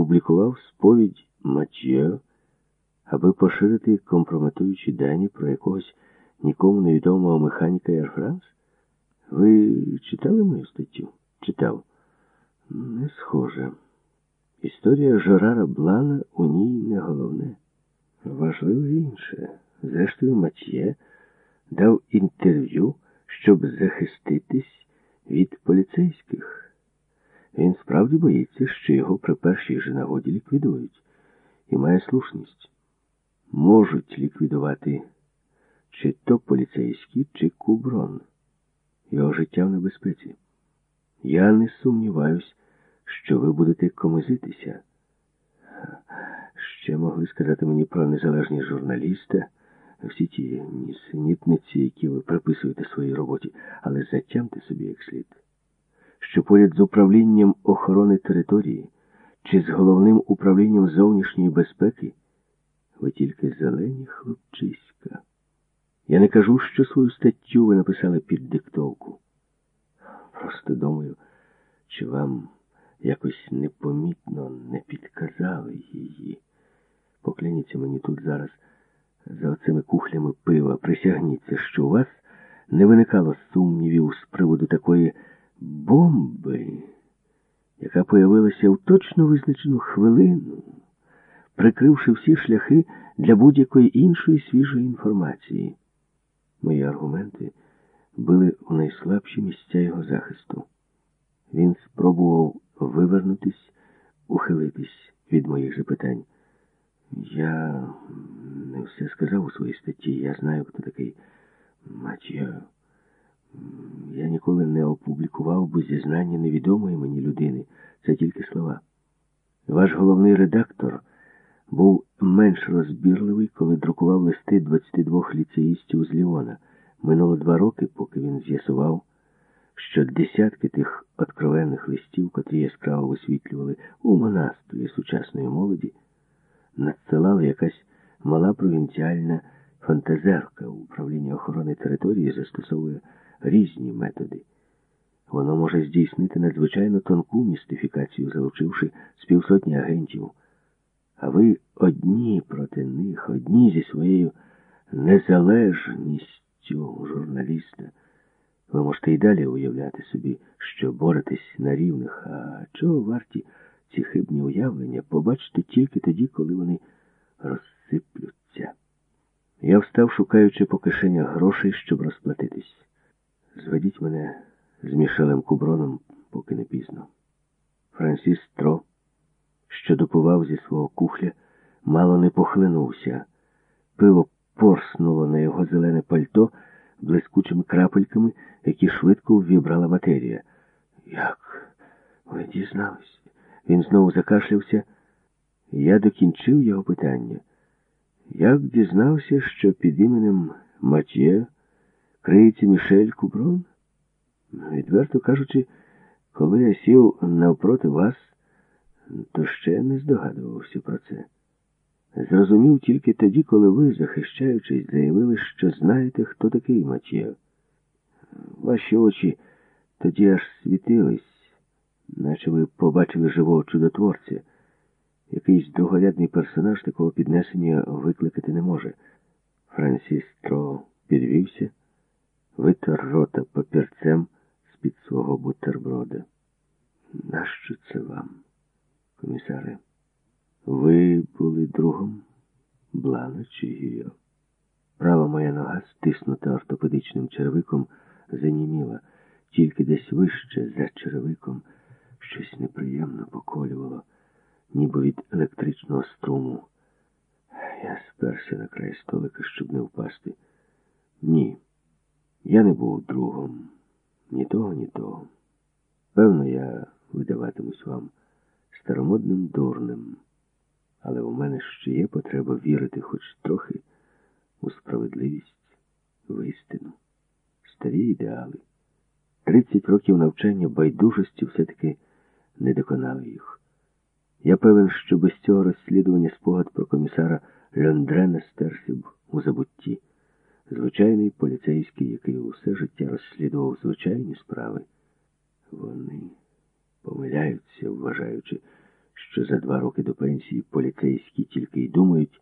опублікував сповідь Матьєо, аби поширити компрометуючі дані про якогось нікому невідомого механіка Air France? Ви читали мою статтю? Читав. Не схоже. Історія Жерара Блана у ній не головне. Важливе інше. Зрештою, Матьє дав інтерв'ю, щоб захиститись від поліцейських. Він справді боїться, що його при першій же нагоді ліквідують, і має слушність. Можуть ліквідувати чи то поліцейські, чи куброн. Його життя в небезпеці. Я не сумніваюсь, що ви будете комизитися. Ще могли сказати мені про незалежність журналіста, всі ті нісенітниці, які ви приписуєте своїй роботі, але затямте собі як слід, що поряд з управлінням охорони території чи з головним управлінням зовнішньої безпеки ви тільки зелені хлопчиська. Я не кажу, що свою статтю ви написали під диктовку. Просто думаю, чи вам якось непомітно не підказали її. Покляніться мені тут зараз за оцими кухлями пива. Присягніться, що у вас не виникало сумнівів з приводу такої бомби, яка появилася в точно визначену хвилину, прикривши всі шляхи для будь-якої іншої свіжої інформації. Мої аргументи були у найслабші місця його захисту. Він спробував вивернутись, ухилитись від моїх запитань. Я не все сказав у своїй статті. Я знаю, хто такий Матья. Опублікував би зізнання невідомої мені людини. Це тільки слова. Ваш головний редактор був менш розбірливий, коли друкував листи 22 ліцеїстів з Ліона. Минуло два роки, поки він з'ясував, що десятки тих откровенних листів, котрі яскраво висвітлювали у монастрі сучасної молоді, надсилала якась мала провінціальна фантазерка. Управління охорони території застосовує різні методи. Воно може здійснити надзвичайно тонку містифікацію, залучивши з півсотні агентів. А ви одні проти них, одні зі своєю незалежністю журналіста. Ви можете і далі уявляти собі, що боретесь на рівних, а чого варті ці хибні уявлення побачите тільки тоді, коли вони розсиплються. Я встав, шукаючи по кишенях грошей, щоб розплатитись. Зведіть мене з Мішелем Куброном, поки не пізно. Франсіс Тро, що допивав зі свого кухля, мало не похлинувся. Пиво порснуло на його зелене пальто блискучими крапельками, які швидко ввібрала матерія. Як ви дізнались? Він знову закашлявся. Я докінчив його питання. Як дізнався, що під іменем Матьє криється Мішель Куброн? Відверто кажучи, коли я сів навпроти вас, то ще не здогадувався про це. Зрозумів тільки тоді, коли ви, захищаючись, заявили, що знаєте, хто такий Матьє. Ваші очі тоді аж світились, наче ви побачили живого чудотворця. Якийсь другорядний персонаж такого піднесення викликати не може. Франсіс Тро підвівся, витер рота папірцем з-під свого бутерброда. Нащо це вам, комісаре? Ви були другом Блана чи Гіо? Права моя нога, стиснута ортопедичним черевиком, заніміла, тільки десь вище за черевиком щось неприємно поколювало, ніби від електричного струму. Я сперся на край столика, щоб не впасти. Ні, я не був другом. Ні того, ні того. Певно, я видаватимусь вам старомодним дурнем. Але у мене ще є потреба вірити хоч трохи у справедливість, в істину, старі ідеали. Тридцять років навчання байдужості все-таки не доконали їх. Я певен, що без цього розслідування спогад про комісара Льондрена стерся б у забутті. Звичайний поліцейський, який усе життя розслідував звичайні справи. Вони помиляються, вважаючи, що за два роки до пенсії поліцейські тільки й думають,